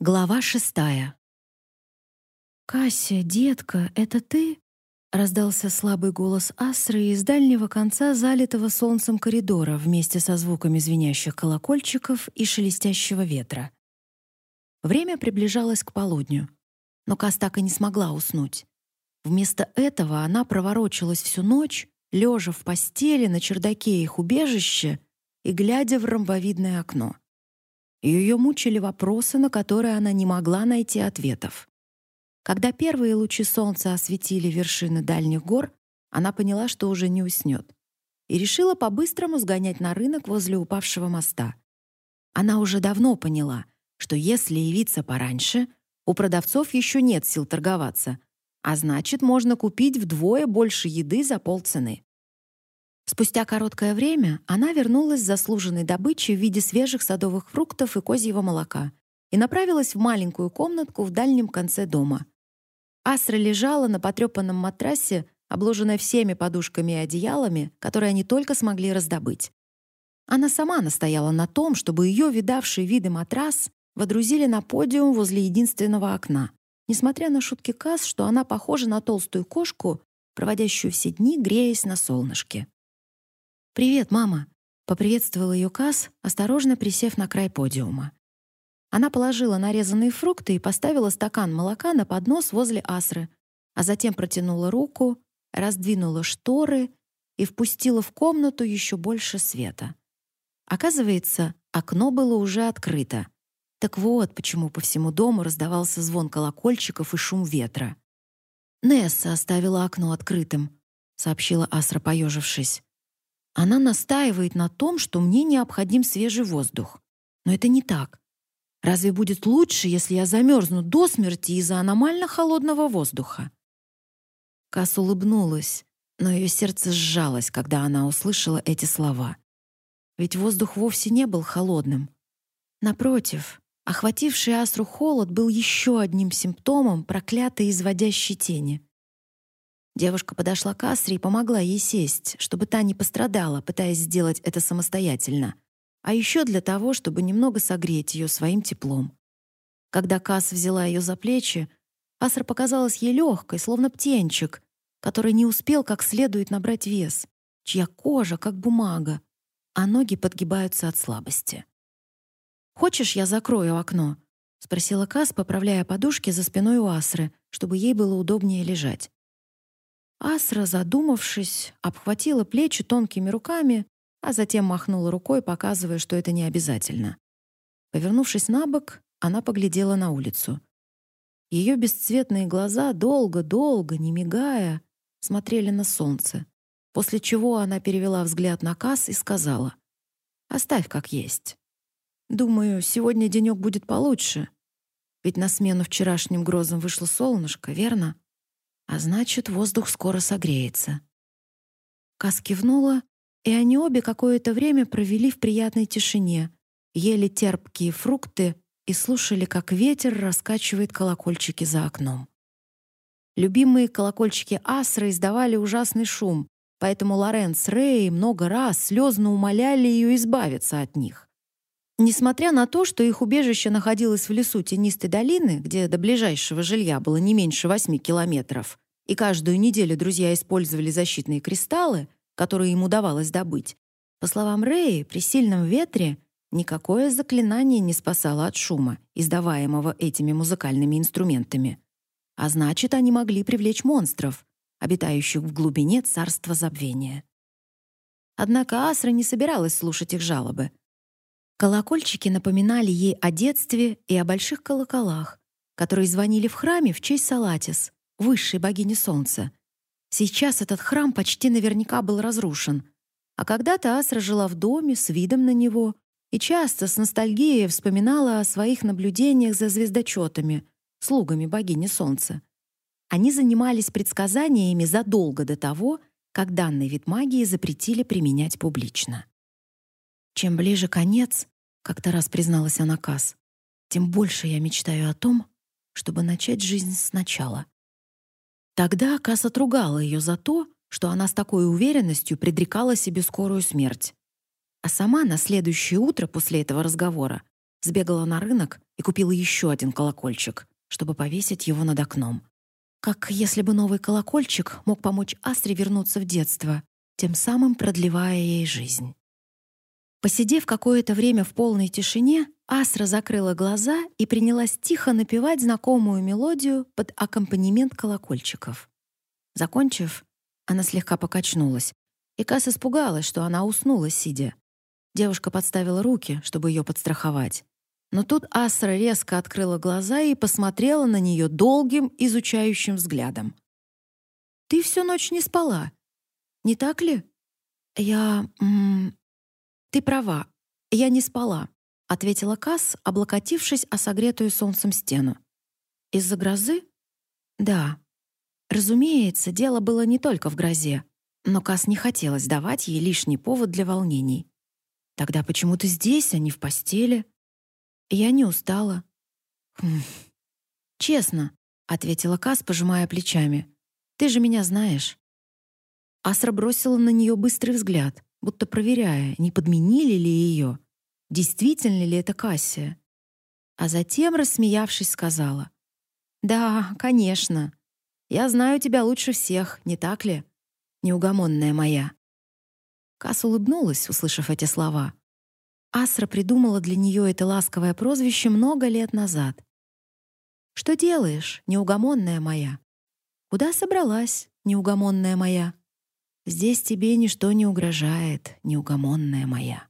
Глава шестая. «Кася, детка, это ты?» — раздался слабый голос Асры из дальнего конца залитого солнцем коридора вместе со звуками звенящих колокольчиков и шелестящего ветра. Время приближалось к полудню, но Кас так и не смогла уснуть. Вместо этого она проворочилась всю ночь, лежа в постели на чердаке их убежища и глядя в ромбовидное окно. Ее мучили вопросы, на которые она не могла найти ответов. Когда первые лучи солнца осветили вершины дальних гор, она поняла, что уже не уснет, и решила по-быстрому сгонять на рынок возле упавшего моста. Она уже давно поняла, что если явиться пораньше, у продавцов еще нет сил торговаться, а значит, можно купить вдвое больше еды за полцены. Спустя короткое время она вернулась с заслуженной добычей в виде свежих садовых фруктов и козьего молока и направилась в маленькую комнатку в дальнем конце дома. Асра лежала на потрепанном матрасе, обложенная всеми подушками и одеялами, которые они только смогли раздобыть. Она сама настояла на том, чтобы ее видавший виды матрас водрузили на подиум возле единственного окна, несмотря на шутки Кас, что она похожа на толстую кошку, проводящую все дни, греясь на солнышке. «Привет, мама!» — поприветствовал ее Кас, осторожно присев на край подиума. Она положила нарезанные фрукты и поставила стакан молока на поднос возле Асры, а затем протянула руку, раздвинула шторы и впустила в комнату еще больше света. Оказывается, окно было уже открыто. Так вот, почему по всему дому раздавался звон колокольчиков и шум ветра. «Несса оставила окно открытым», — сообщила Асра, поежившись. Она настаивает на том, что мне необходим свежий воздух. Но это не так. Разве будет лучше, если я замерзну до смерти из-за аномально холодного воздуха? Кас улыбнулась, но ее сердце сжалось, когда она услышала эти слова. Ведь воздух вовсе не был холодным. Напротив, охвативший Асру холод был еще одним симптомом проклятой изводящей тени — Девушка подошла к Асре и помогла ей сесть, чтобы та не пострадала, пытаясь сделать это самостоятельно. А еще для того, чтобы немного согреть ее своим теплом. Когда Кас взяла ее за плечи, Асра показалась ей легкой, словно птенчик, который не успел как следует набрать вес, чья кожа как бумага, а ноги подгибаются от слабости. «Хочешь, я закрою окно?» — спросила Кас, поправляя подушки за спиной у Асры, чтобы ей было удобнее лежать. Асра, задумавшись, обхватила плечи тонкими руками, а затем махнула рукой, показывая, что это не обязательно. Повернувшись на бок, она поглядела на улицу. Ее бесцветные глаза долго-долго, не мигая, смотрели на солнце, после чего она перевела взгляд на Кас и сказала: "Оставь как есть. Думаю, сегодня денек будет получше. Ведь на смену вчерашним грозам вышло солнышко, верно?" А значит, воздух скоро согреется. Кас кивнула, и они обе какое-то время провели в приятной тишине, ели терпкие фрукты и слушали, как ветер раскачивает колокольчики за окном. Любимые колокольчики Асры издавали ужасный шум, поэтому Лоренс Рэй много раз слезно умоляли ее избавиться от них. Несмотря на то, что их убежище находилось в лесу тенистой долины, где до ближайшего жилья было не меньше восьми километров, и каждую неделю друзья использовали защитные кристаллы, которые им удавалось добыть, по словам Рэи, при сильном ветре никакое заклинание не спасало от шума, издаваемого этими музыкальными инструментами. А значит, они могли привлечь монстров, обитающих в глубине царства забвения. Однако Асра не собиралась слушать их жалобы. Колокольчики напоминали ей о детстве и о больших колоколах, которые звонили в храме в честь Салатис, высшей богини солнца. Сейчас этот храм почти наверняка был разрушен, а когда-то Асра жила в доме с видом на него и часто с ностальгией вспоминала о своих наблюдениях за звездочетами, слугами богини солнца. Они занимались предсказаниями задолго до того, как данный вид магии запретили применять публично. Чем ближе конец, как-то раз призналась она Кас, тем больше я мечтаю о том, чтобы начать жизнь сначала. Тогда Кас отругала ее за то, что она с такой уверенностью предрекала себе скорую смерть. А сама на следующее утро после этого разговора сбегала на рынок и купила еще один колокольчик, чтобы повесить его над окном. Как если бы новый колокольчик мог помочь Астре вернуться в детство, тем самым продлевая ей жизнь. Посидев какое-то время в полной тишине, Астра закрыла глаза и принялась тихо напевать знакомую мелодию под аккомпанемент колокольчиков. Закончив, она слегка покачнулась, и Касс испугалась, что она уснула сидя. Девушка подставила руки, чтобы ее подстраховать. Но тут Астра резко открыла глаза и посмотрела на нее долгим, изучающим взглядом. «Ты всю ночь не спала, не так ли?» «Я... -м, ты права, я не спала», — ответила Касс, облокотившись о согретую солнцем стену. «Из-за грозы?» «Да». Разумеется, дело было не только в грозе, но Касс не хотелось давать ей лишний повод для волнений. «Тогда почему ты здесь, а не в постели?» Я не устала. Хм. Честно, ответила Кас, пожимая плечами. Ты же меня знаешь. Асра бросила на нее быстрый взгляд, будто проверяя, не подменили ли ее, действительно ли это Кассия. А затем, рассмеявшись, сказала: "Да, конечно. Я знаю тебя лучше всех, не так ли, неугомонная моя?" Кас улыбнулась, услышав эти слова. Асра придумала для нее это ласковое прозвище много лет назад. «Что делаешь, неугомонная моя? Куда собралась, неугомонная моя? Здесь тебе ничто не угрожает, неугомонная моя».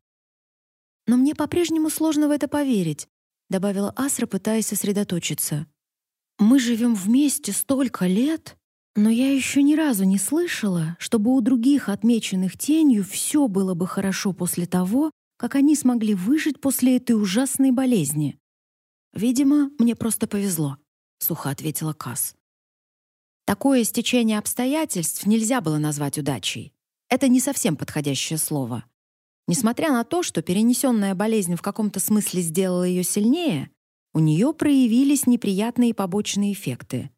«Но мне по-прежнему сложно в это поверить», — добавила Асра, пытаясь сосредоточиться. «Мы живем вместе столько лет, но я еще ни разу не слышала, чтобы у других отмеченных тенью все было бы хорошо после того, как они смогли выжить после этой ужасной болезни. Видимо, мне просто повезло, сухо ответила Кас. Такое стечение обстоятельств нельзя было назвать удачей. Это не совсем подходящее слово. Несмотря на то, что перенесенная болезнь в каком-то смысле сделала ее сильнее, у нее проявились неприятные побочные эффекты.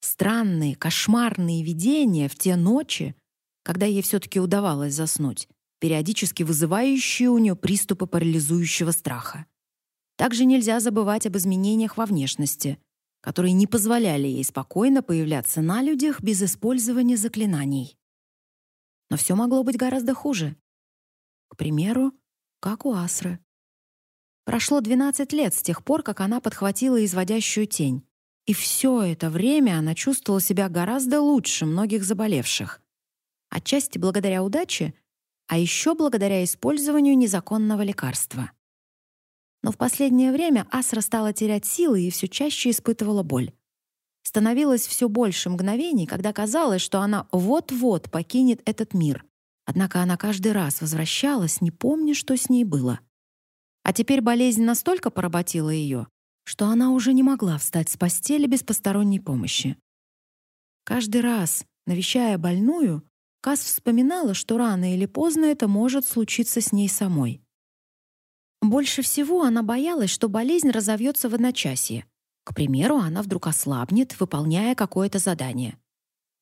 Странные, кошмарные видения в те ночи, когда ей все таки удавалось заснуть, периодически вызывающие у нее приступы парализующего страха. Также нельзя забывать об изменениях во внешности, которые не позволяли ей спокойно появляться на людях без использования заклинаний. Но все могло быть гораздо хуже. К примеру, как у Асры. Прошло 12 лет с тех пор, как она подхватила изводящую тень, и все это время она чувствовала себя гораздо лучше многих заболевших. Отчасти благодаря удаче, а еще благодаря использованию незаконного лекарства. Но в последнее время Асра стала терять силы и все чаще испытывала боль. Становилось все больше мгновений, когда казалось, что она вот-вот покинет этот мир. Однако она каждый раз возвращалась, не помня, что с ней было. А теперь болезнь настолько поработила ее, что она уже не могла встать с постели без посторонней помощи. Каждый раз, навещая больную, Кас вспоминала, что рано или поздно это может случиться с ней самой. Больше всего она боялась, что болезнь разовьется в одночасье. К примеру, она вдруг ослабнет, выполняя какое-то задание.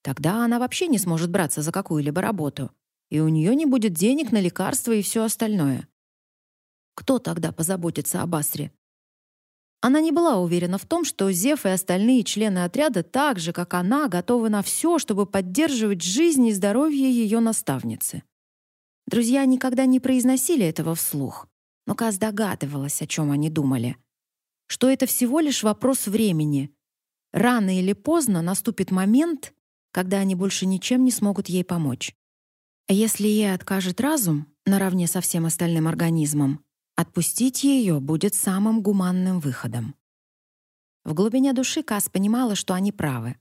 Тогда она вообще не сможет браться за какую-либо работу, и у нее не будет денег на лекарства и все остальное. Кто тогда позаботится об Асре? Она не была уверена в том, что Зев и остальные члены отряда так же, как она, готовы на все, чтобы поддерживать жизнь и здоровье ее наставницы. Друзья никогда не произносили этого вслух, но Каз догадывалась, о чем они думали. Что это всего лишь вопрос времени. Рано или поздно наступит момент, когда они больше ничем не смогут ей помочь. Если ей откажет разум, наравне со всем остальным организмом, Отпустить ее будет самым гуманным выходом. В глубине души Кас понимала, что они правы.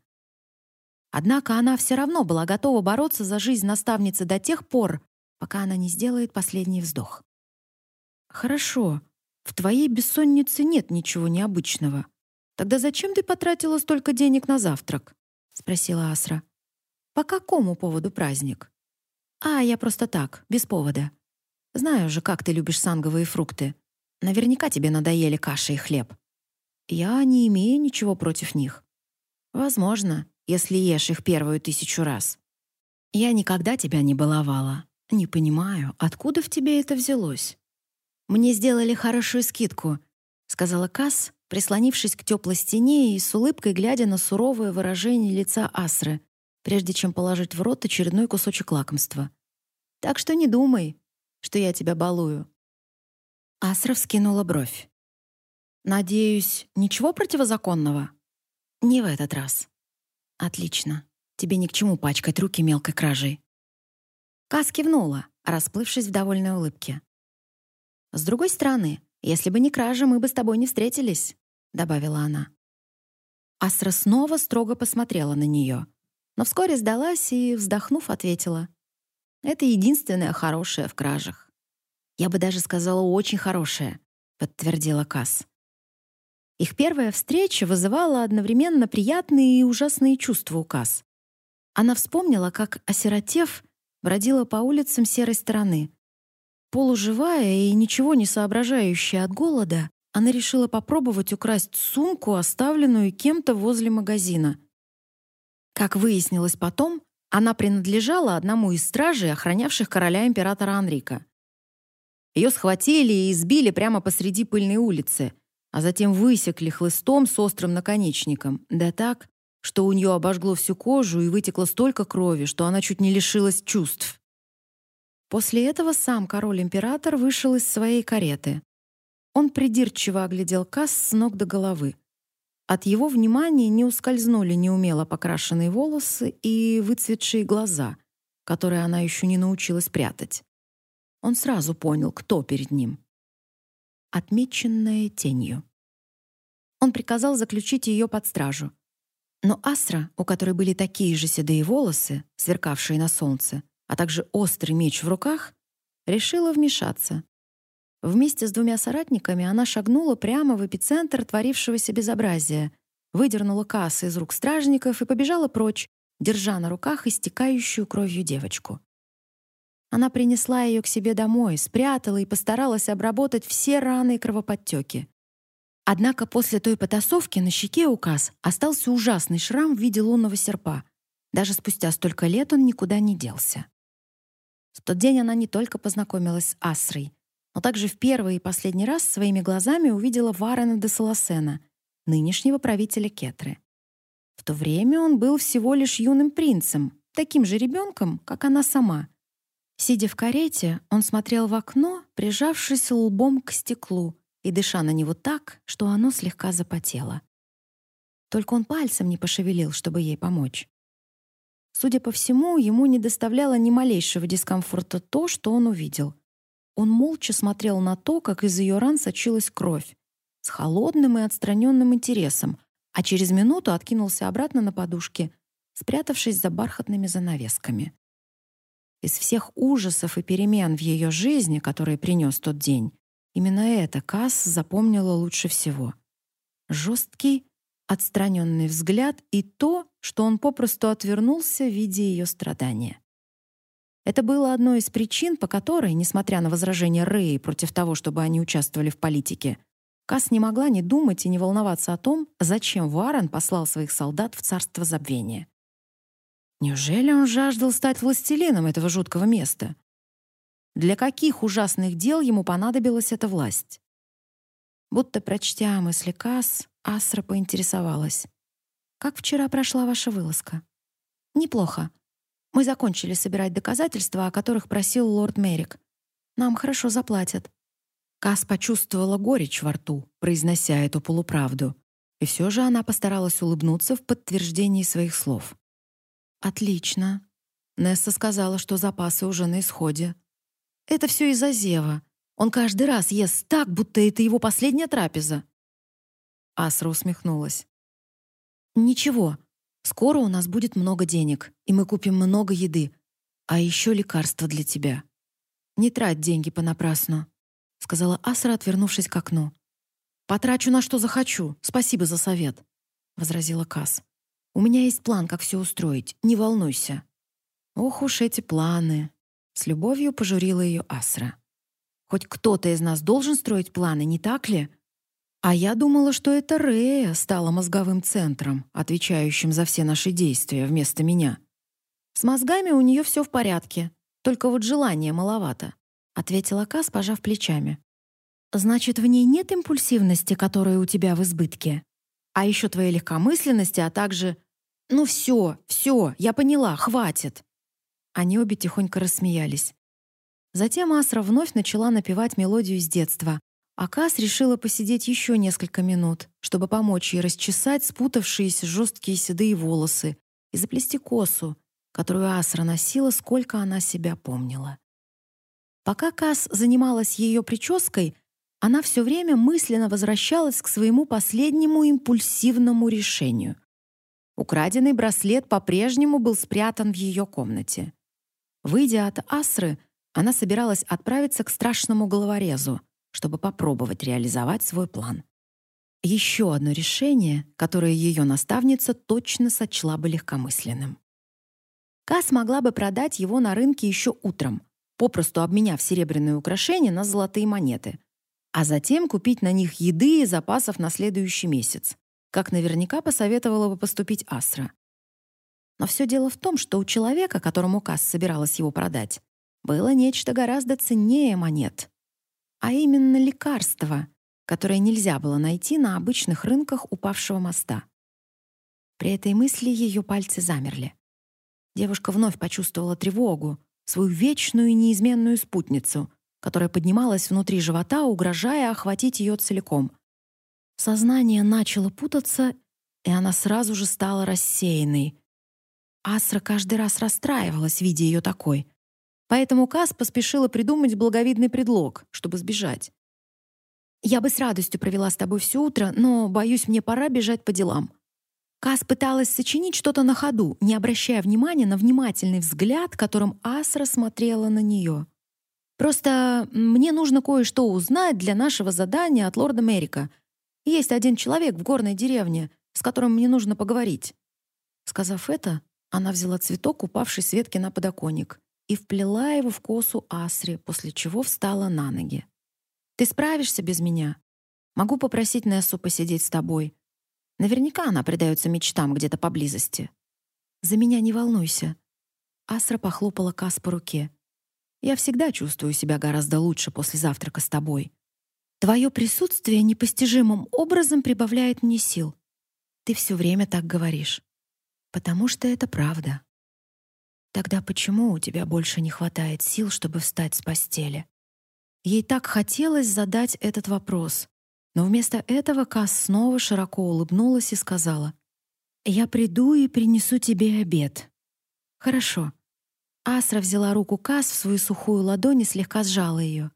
Однако она все равно была готова бороться за жизнь наставницы до тех пор, пока она не сделает последний вздох. «Хорошо, в твоей бессоннице нет ничего необычного. Тогда зачем ты потратила столько денег на завтрак?» — спросила Асра. «По какому поводу праздник?» «А, я просто так, без повода. Знаю же, как ты любишь санговые фрукты. Наверняка тебе надоели каша и хлеб. Я не имею ничего против них. Возможно, если ешь их первую тысячу раз. Я никогда тебя не баловала. Не понимаю, откуда в тебе это взялось. Мне сделали хорошую скидку. — сказала Касс, прислонившись к теплой стене и с улыбкой глядя на суровое выражение лица Асры, прежде чем положить в рот очередной кусочек лакомства. «Так что не думай, что я тебя балую». Асра вскинула бровь. «Надеюсь, ничего противозаконного?» «Не в этот раз». «Отлично. Тебе ни к чему пачкать руки мелкой кражей». Кас кивнула, расплывшись в довольной улыбке. «С другой стороны, если бы не кража, мы бы с тобой не встретились», — добавила она. Асра снова строго посмотрела на нее, но вскоре сдалась и, вздохнув, ответила. «Это единственное хорошее в кражах». «Я бы даже сказала, очень хорошее», — подтвердила Кас. Их первая встреча вызывала одновременно приятные и ужасные чувства у Кас. Она вспомнила, как, осиротев, бродила по улицам серой стороны, Полуживая и ничего не соображающая от голода, она решила попробовать украсть сумку, оставленную кем-то возле магазина. Как выяснилось потом, она принадлежала одному из стражей, охранявших короля императора Анрика. Ее схватили и избили прямо посреди пыльной улицы, а затем высекли хлыстом с острым наконечником, да так, что у нее обожгло всю кожу и вытекло столько крови, что она чуть не лишилась чувств. После этого сам король-император вышел из своей кареты. Он придирчиво оглядел Касс с ног до головы. От его внимания не ускользнули неумело покрашенные волосы и выцветшие глаза, которые она еще не научилась прятать. Он сразу понял, кто перед ним. Отмеченная тенью. Он приказал заключить ее под стражу. Но Асра, у которой были такие же седые волосы, сверкавшие на солнце, а также острый меч в руках, решила вмешаться. Вместе с двумя соратниками она шагнула прямо в эпицентр творившегося безобразия, выдернула кассы из рук стражников и побежала прочь, держа на руках истекающую кровью девочку. Она принесла ее к себе домой, спрятала и постаралась обработать все раны и кровоподтеки. Однако после той потасовки на щеке у Кас остался ужасный шрам в виде лунного серпа. Даже спустя столько лет он никуда не делся. В тот день она не только познакомилась с Асрой, но также в первый и последний раз своими глазами увидела Варена де Солосена, нынешнего правителя Кетры. В то время он был всего лишь юным принцем, таким же ребенком, как она сама. Сидя в карете, он смотрел в окно, прижавшись лбом к стеклу и дыша на него так, что оно слегка запотело. Только он пальцем не пошевелил, чтобы ей помочь. Судя по всему, ему не доставляло ни малейшего дискомфорта то, что он увидел. Он молча смотрел на то, как из ее ран сочилась кровь, с холодным и отстраненным интересом, а через минуту откинулся обратно на подушке, спрятавшись за бархатными занавесками. Из всех ужасов и перемен в ее жизни, которые принес тот день, именно это Касс запомнила лучше всего. Жесткий, отстраненный взгляд и то, что он попросту отвернулся, видя ее страдания. Это было одной из причин, по которой, несмотря на возражения Рэи против того, чтобы они участвовали в политике, Кас не могла не думать и не волноваться о том, зачем Варен послал своих солдат в царство забвения. Неужели он жаждал стать властелином этого жуткого места? Для каких ужасных дел ему понадобилась эта власть? Будто прочтя мысли Кас, Асра поинтересовалась. «Как вчера прошла ваша вылазка?» «Неплохо. Мы закончили собирать доказательства, о которых просил лорд Мерик. Нам хорошо заплатят». Кас почувствовала горечь во рту, произнося эту полуправду. И все же она постаралась улыбнуться в подтверждении своих слов. «Отлично». Несса сказала, что запасы уже на исходе. «Это все из-за Зева. Он каждый раз ест так, будто это его последняя трапеза. Асра усмехнулась. «Ничего, скоро у нас будет много денег, и мы купим много еды, а еще лекарства для тебя. Не трать деньги понапрасну», — сказала Асра, отвернувшись к окну. «Потрачу на что захочу, спасибо за совет», — возразила Кас. «У меня есть план, как все устроить, не волнуйся». «Ох уж эти планы!» — с любовью пожурила ее Асра. «Хоть кто-то из нас должен строить планы, не так ли?» А я думала, что это Рея стала мозговым центром, отвечающим за все наши действия вместо меня. С мозгами у нее все в порядке, только вот желания маловато, ответила Кас, пожав плечами. Значит, в ней нет импульсивности, которая у тебя в избытке. А еще твоей легкомысленности, а также... Ну все, все, я поняла, хватит. Они обе тихонько рассмеялись. Затем Асра вновь начала напевать мелодию с детства, а Кас решила посидеть еще несколько минут, чтобы помочь ей расчесать спутавшиеся жесткие седые волосы и заплести косу, которую Асра носила, сколько она себя помнила. Пока Кас занималась ее прической, она все время мысленно возвращалась к своему последнему импульсивному решению. Украденный браслет по-прежнему был спрятан в ее комнате. Выйдя от Асры, она собиралась отправиться к страшному головорезу, чтобы попробовать реализовать свой план. Еще одно решение, которое ее наставница точно сочла бы легкомысленным. Кас могла бы продать его на рынке еще утром, попросту обменяв серебряные украшения на золотые монеты — а затем купить на них еды и запасов на следующий месяц, как наверняка посоветовала бы поступить Асра. Но все дело в том, что у человека, которому Касс собиралась его продать, было нечто гораздо ценнее монет, а именно лекарство, которое нельзя было найти на обычных рынках упавшего моста. При этой мысли ее пальцы замерли. Девушка вновь почувствовала тревогу, свою вечную и неизменную спутницу, которая поднималась внутри живота, угрожая охватить ее целиком. Сознание начало путаться, и она сразу же стала рассеянной. Асра каждый раз расстраивалась, видя ее такой. Поэтому Кас поспешила придумать благовидный предлог, чтобы сбежать. «Я бы с радостью провела с тобой все утро, но, боюсь, мне пора бежать по делам». Кас пыталась сочинить что-то на ходу, не обращая внимания на внимательный взгляд, которым Асра смотрела на нее. Просто мне нужно кое-что узнать для нашего задания от лорда Мерика. Есть один человек в горной деревне, с которым мне нужно поговорить». Сказав это, она взяла цветок, упавший с ветки на подоконник, и вплела его в косу Асри, после чего встала на ноги. «Ты справишься без меня? Могу попросить Нессу посидеть с тобой. Наверняка она предается мечтам где-то поблизости. За меня не волнуйся». Асра похлопала Кас по руке. Я всегда чувствую себя гораздо лучше после завтрака с тобой. Твое присутствие непостижимым образом прибавляет мне сил. Ты все время так говоришь. Потому что это правда. Тогда почему у тебя больше не хватает сил, чтобы встать с постели? Ей так хотелось задать этот вопрос, но вместо этого Кас снова широко улыбнулась и сказала: "Я приду и принесу тебе обед". Хорошо. Асра взяла руку Кас в свою сухую ладонь и слегка сжала ее.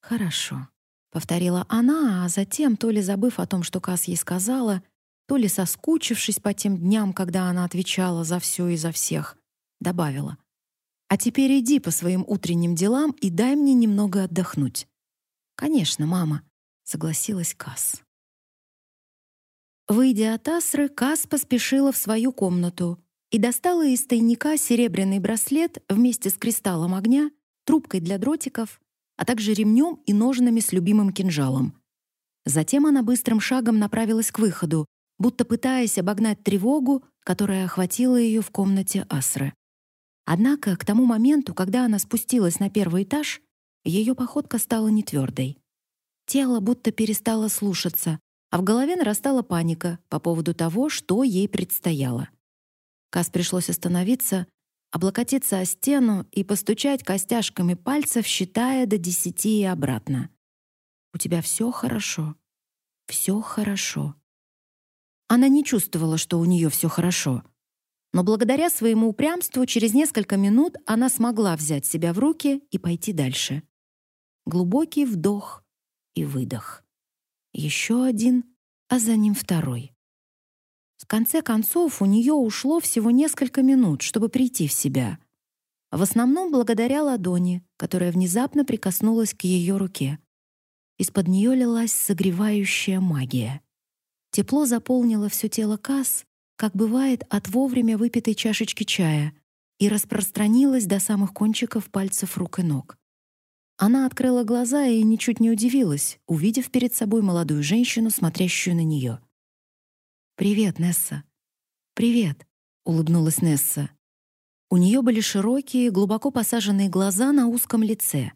«Хорошо», — повторила она, а затем, то ли забыв о том, что Кас ей сказала, то ли соскучившись по тем дням, когда она отвечала за все и за всех, добавила. «А теперь иди по своим утренним делам и дай мне немного отдохнуть». «Конечно, мама», — согласилась Кас. Выйдя от Асры, Кас поспешила в свою комнату, и достала из тайника серебряный браслет вместе с кристаллом огня, трубкой для дротиков, а также ремнем и ножнами с любимым кинжалом. Затем она быстрым шагом направилась к выходу, будто пытаясь обогнать тревогу, которая охватила ее в комнате Асры. Однако к тому моменту, когда она спустилась на первый этаж, ее походка стала нетвердой. Тело будто перестало слушаться, а в голове нарастала паника по поводу того, что ей предстояло. Кас пришлось остановиться, облокотиться о стену и постучать костяшками пальцев, считая до десяти и обратно. «У тебя все хорошо. Все хорошо». Она не чувствовала, что у нее все хорошо. Но благодаря своему упрямству через несколько минут она смогла взять себя в руки и пойти дальше. Глубокий вдох и выдох. Еще один, а за ним второй. В конце концов, у нее ушло всего несколько минут, чтобы прийти в себя. В основном благодаря ладони, которая внезапно прикоснулась к ее руке. Из-под нее лилась согревающая магия. Тепло заполнило все тело Касс, как бывает от вовремя выпитой чашечки чая, и распространилось до самых кончиков пальцев рук и ног. Она открыла глаза и ничуть не удивилась, увидев перед собой молодую женщину, смотрящую на нее. «Привет, Несса». «Привет», — улыбнулась Несса. У нее были широкие, глубоко посаженные глаза на узком лице,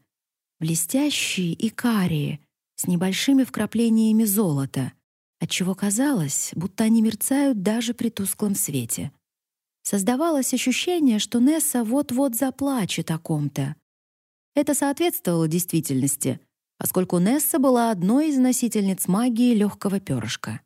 блестящие и карие, с небольшими вкраплениями золота, отчего казалось, будто они мерцают даже при тусклом свете. Создавалось ощущение, что Несса вот-вот заплачет о ком-то. Это соответствовало действительности, поскольку Несса была одной из носительниц магии легкого перышка.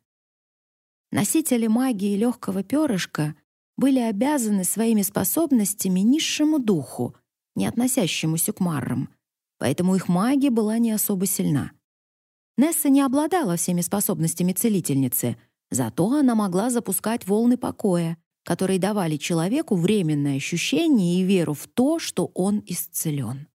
Носители магии легкого перышка были обязаны своими способностями низшему духу, не относящемуся к маррам, поэтому их магия была не особо сильна. Несса не обладала всеми способностями целительницы, зато она могла запускать волны покоя, которые давали человеку временное ощущение и веру в то, что он исцелен.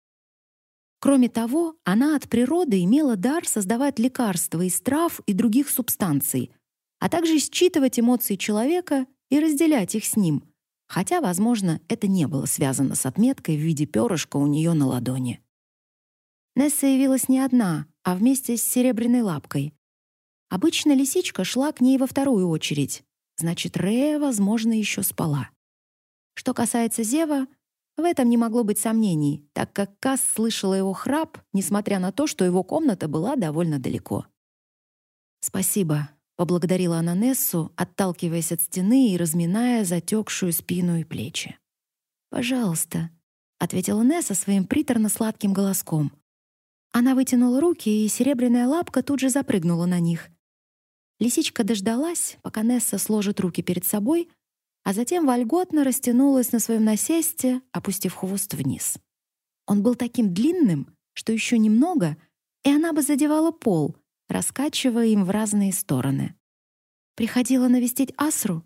Кроме того, она от природы имела дар создавать лекарства из трав и других субстанций, а также считывать эмоции человека и разделять их с ним, хотя, возможно, это не было связано с отметкой в виде перышка у нее на ладони. Несса явилась не одна, а вместе с серебряной лапкой. Обычно лисичка шла к ней во вторую очередь, значит, Рея, возможно, еще спала. Что касается Зева, в этом не могло быть сомнений, так как Касс слышала его храп, несмотря на то, что его комната была довольно далеко. «Спасибо», Поблагодарила она Нессу, отталкиваясь от стены и разминая затекшую спину и плечи. «Пожалуйста», — ответила Несса своим приторно-сладким голоском. Она вытянула руки, и серебряная лапка тут же запрыгнула на них. Лисичка дождалась, пока Несса сложит руки перед собой, а затем вольготно растянулась на своем насесте, опустив хвост вниз. Он был таким длинным, что еще немного, и она бы задевала пол, раскачивая им в разные стороны. «Приходила навестить Асру?»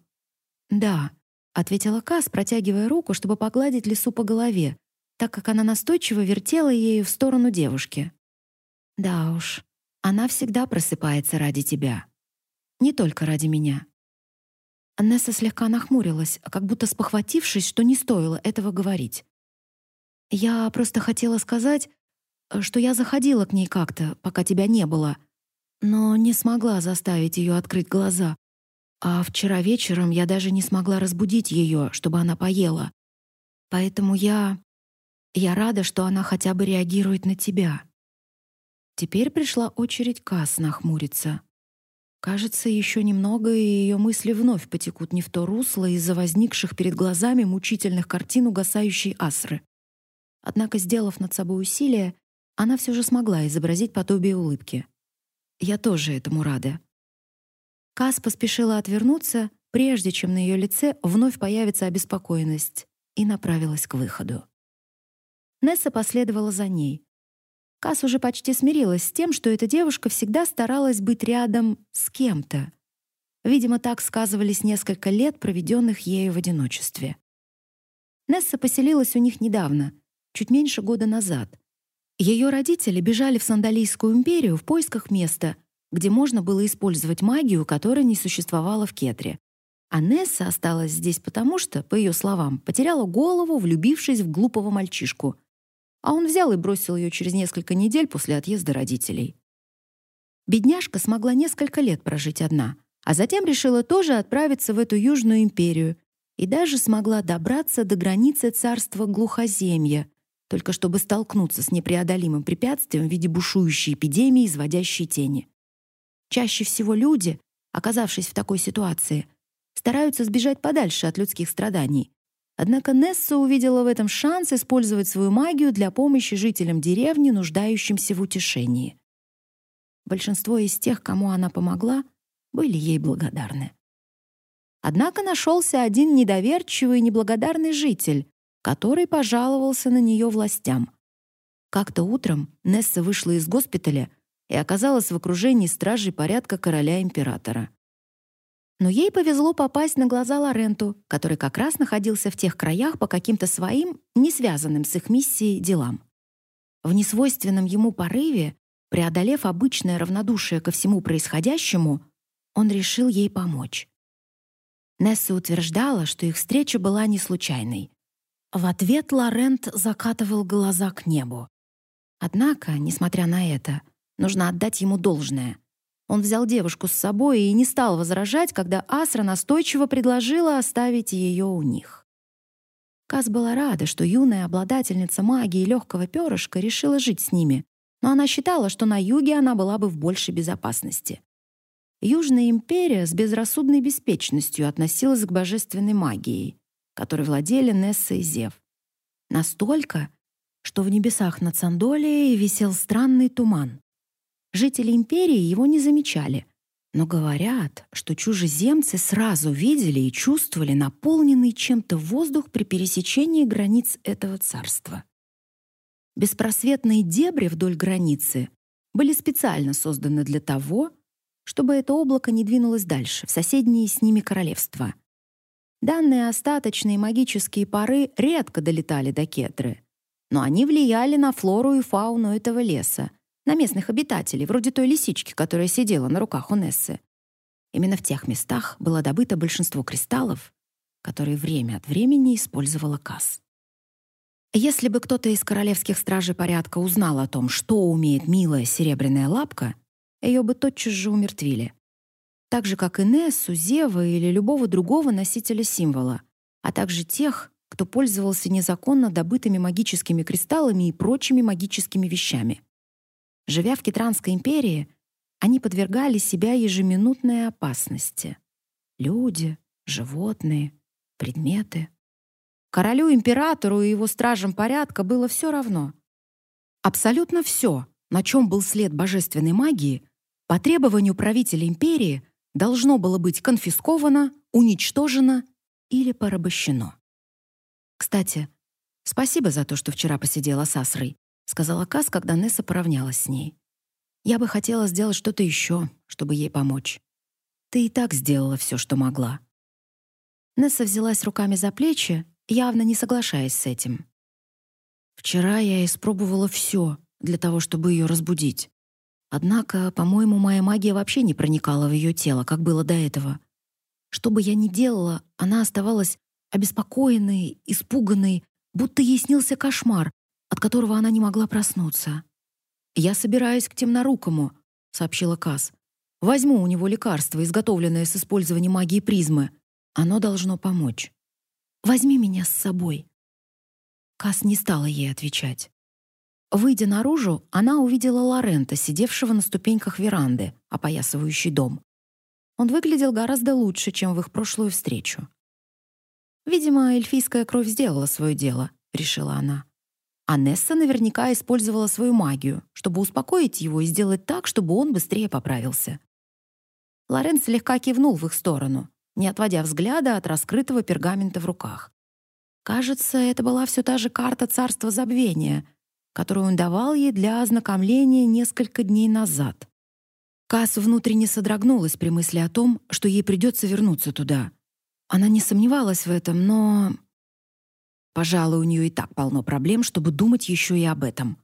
«Да», — ответила Кас, протягивая руку, чтобы погладить лису по голове, так как она настойчиво вертела ею в сторону девушки. «Да уж, она всегда просыпается ради тебя. Не только ради меня». Аннесса слегка нахмурилась, как будто спохватившись, что не стоило этого говорить. «Я просто хотела сказать, что я заходила к ней как-то, пока тебя не было», но не смогла заставить ее открыть глаза. А вчера вечером я даже не смогла разбудить ее, чтобы она поела. Поэтому я... Я рада, что она хотя бы реагирует на тебя. Теперь пришла очередь Касс нахмуриться. Кажется, еще немного, и ее мысли вновь потекут не в то русло из-за возникших перед глазами мучительных картин угасающей Асры. Однако, сделав над собой усилие, она все же смогла изобразить подобие улыбки. Я тоже этому рада. Кас поспешила отвернуться, прежде чем на ее лице вновь появится обеспокоенность, и направилась к выходу. Несса последовала за ней. Кас уже почти смирилась с тем, что эта девушка всегда старалась быть рядом с кем-то. Видимо, так сказывались несколько лет, проведенных ею в одиночестве. Несса поселилась у них недавно, чуть меньше года назад, ее родители бежали в Сандалийскую империю в поисках места, где можно было использовать магию, которая не существовала в Кетре. А Несса осталась здесь потому, что, по ее словам, потеряла голову, влюбившись в глупого мальчишку. А он взял и бросил ее через несколько недель после отъезда родителей. Бедняжка смогла несколько лет прожить одна, а затем решила тоже отправиться в эту Южную империю и даже смогла добраться до границы царства Глухоземья, только чтобы столкнуться с непреодолимым препятствием в виде бушующей эпидемии, изводящей тени. Чаще всего люди, оказавшись в такой ситуации, стараются сбежать подальше от людских страданий. Однако Несса увидела в этом шанс использовать свою магию для помощи жителям деревни, нуждающимся в утешении. Большинство из тех, кому она помогла, были ей благодарны. Однако нашелся один недоверчивый и неблагодарный житель, который пожаловался на нее властям. Как-то утром Несса вышла из госпиталя и оказалась в окружении стражей порядка короля-императора. Но ей повезло попасть на глаза Лоренту, который как раз находился в тех краях по каким-то своим, не связанным с их миссией, делам. В несвойственном ему порыве, преодолев обычное равнодушие ко всему происходящему, он решил ей помочь. Несса утверждала, что их встреча была не случайной. В ответ Лорент закатывал глаза к небу. Однако, несмотря на это, нужно отдать ему должное. Он взял девушку с собой и не стал возражать, когда Асра настойчиво предложила оставить ее у них. Каз была рада, что юная обладательница магии легкого перышка решила жить с ними, но она считала, что на юге она была бы в большей безопасности. Южная империя с безрассудной беспечностью относилась к божественной магии, которой владели Несса и Зев. Настолько, что в небесах над Сандолией висел странный туман. Жители империи его не замечали, но говорят, что чужеземцы сразу видели и чувствовали наполненный чем-то воздух при пересечении границ этого царства. Беспросветные дебри вдоль границы были специально созданы для того, чтобы это облако не двинулось дальше, в соседние с ними королевства. Данные остаточные магические пары редко долетали до Кетры, но они влияли на флору и фауну этого леса, на местных обитателей, вроде той лисички, которая сидела на руках у Нессы. Именно в тех местах было добыто большинство кристаллов, которые время от времени использовала Касс. Если бы кто-то из королевских стражей порядка узнал о том, что умеет милая серебряная лапка, ее бы тотчас же умертвили. Так же, как и Нессу, Зева или любого другого носителя символа, а также тех, кто пользовался незаконно добытыми магическими кристаллами и прочими магическими вещами. Живя в Китранской империи, они подвергали себя ежеминутной опасности. Люди, животные, предметы. Королю, императору и его стражам порядка было все равно. Абсолютно все, на чем был след божественной магии, по требованию правителя империи должно было быть конфисковано, уничтожено или порабощено. «Кстати, спасибо за то, что вчера посидела с Асрой», сказала Кас, когда Несса поравнялась с ней. «Я бы хотела сделать что-то еще, чтобы ей помочь. Ты и так сделала все, что могла». Несса взялась руками за плечи явно не соглашаясь с этим. Вчера я испробовала все для того, чтобы ее разбудить. Однако, по-моему, моя магия вообще не проникала в ее тело, как было до этого. Что бы я ни делала, она оставалась обеспокоенной, испуганной, будто ей снился кошмар, от которого она не могла проснуться. «Я собираюсь к темнорукому», — сообщила Кас. «Возьму у него лекарство, изготовленное с использованием магии призмы. Оно должно помочь». Возьми меня с собой». Кас не стала ей отвечать. Выйдя наружу, она увидела Лорента, сидевшего на ступеньках веранды, опоясывающей дом. Он выглядел гораздо лучше, чем в их прошлую встречу. «Видимо, эльфийская кровь сделала свое дело», — решила она. А Несса наверняка использовала свою магию, чтобы успокоить его и сделать так, чтобы он быстрее поправился. Лорент слегка кивнул в их сторону, не отводя взгляда от раскрытого пергамента в руках. Кажется, это была все та же карта царства забвения, которую он давал ей для ознакомления несколько дней назад. Касс внутренне содрогнулась при мысли о том, что ей придется вернуться туда. Она не сомневалась в этом, но... Пожалуй, у нее и так полно проблем, чтобы думать еще и об этом.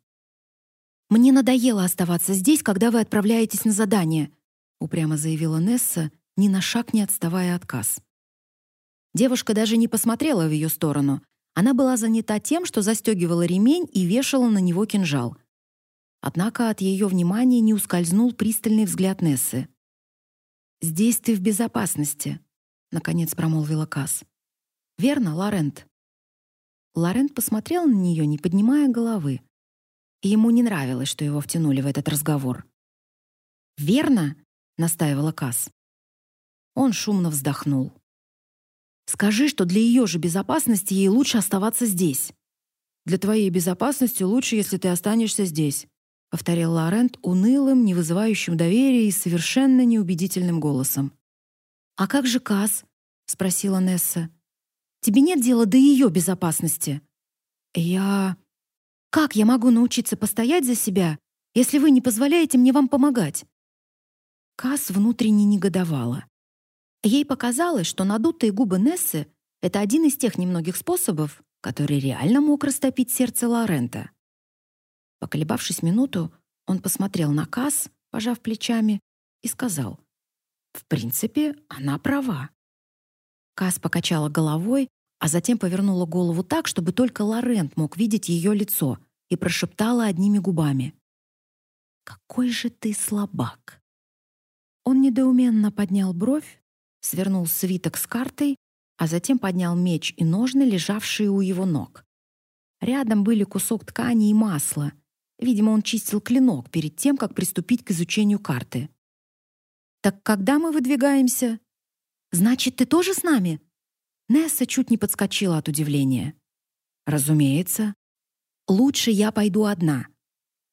«Мне надоело оставаться здесь, когда вы отправляетесь на задание», упрямо заявила Несса, ни на шаг не отставая от касс. Девушка даже не посмотрела в ее сторону. Она была занята тем, что застегивала ремень и вешала на него кинжал. Однако от ее внимания не ускользнул пристальный взгляд Нессы. «Здесь ты в безопасности», — наконец промолвила Касс. «Верно, Лорент?» Лорент посмотрел на нее, не поднимая головы. Ему не нравилось, что его втянули в этот разговор. «Верно?» — настаивала Касс. Он шумно вздохнул. «Скажи, что для ее же безопасности ей лучше оставаться здесь». «Для твоей безопасности лучше, если ты останешься здесь», — повторил Лорент унылым, не вызывающим доверия и совершенно неубедительным голосом. «А как же Кас? спросила Несса. «Тебе нет дела до ее безопасности?» «Я...» «Как я могу научиться постоять за себя, если вы не позволяете мне вам помогать?» Кас внутренне негодовала. Ей показалось, что надутые губы Нессы — это один из тех немногих способов, который реально мог растопить сердце Лорента. Поколебавшись минуту, он посмотрел на Касс, пожав плечами, и сказал, «В принципе, она права». Касс покачала головой, а затем повернула голову так, чтобы только Лорент мог видеть ее лицо, и прошептала одними губами, «Какой же ты слабак!» Он недоуменно поднял бровь, свернул свиток с картой, а затем поднял меч и ножны, лежавшие у его ног. Рядом были кусок ткани и масло, Видимо, он чистил клинок перед тем, как приступить к изучению карты. «Так когда мы выдвигаемся?» «Значит, ты тоже с нами?» Несса чуть не подскочила от удивления. «Разумеется. Лучше я пойду одна».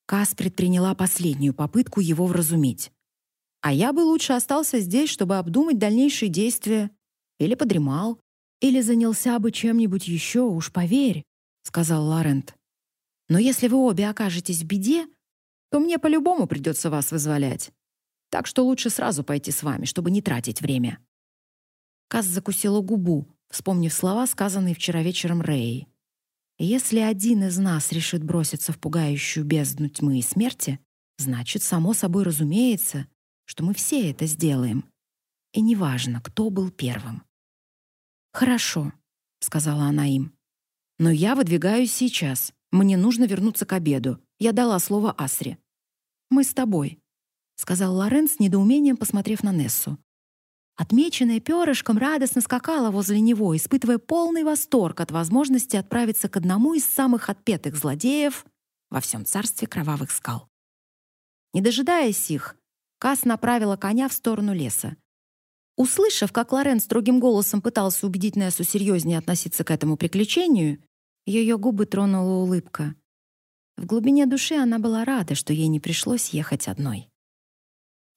Кас предприняла последнюю попытку его вразумить. «А я бы лучше остался здесь, чтобы обдумать дальнейшие действия. Или подремал, или занялся бы чем-нибудь еще, уж поверь», — сказал Лорент. «Но если вы обе окажетесь в беде, то мне по-любому придется вас вызволять. Так что лучше сразу пойти с вами, чтобы не тратить время». Каз закусила губу, вспомнив слова, сказанные вчера вечером Рэй. «Если один из нас решит броситься в пугающую бездну тьмы и смерти, значит, само собой разумеется, что мы все это сделаем. И неважно, кто был первым». «Хорошо», — сказала она им. «Но я выдвигаюсь сейчас. Мне нужно вернуться к обеду. Я дала слово Асре». «Мы с тобой», — сказал Лорен с недоумением, посмотрев на Нессу. Отмеченная перышком радостно скакала возле него, испытывая полный восторг от возможности отправиться к одному из самых отпетых злодеев во всем царстве кровавых скал. Не дожидаясь их, Кас направила коня в сторону леса. Услышав, как Лорен строгим голосом пытался убедить Нессу серьезнее относиться к этому приключению, ее губы тронула улыбка. В глубине души она была рада, что ей не пришлось ехать одной.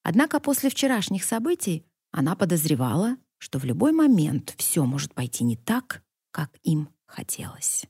Однако после вчерашних событий она подозревала, что в любой момент все может пойти не так, как им хотелось.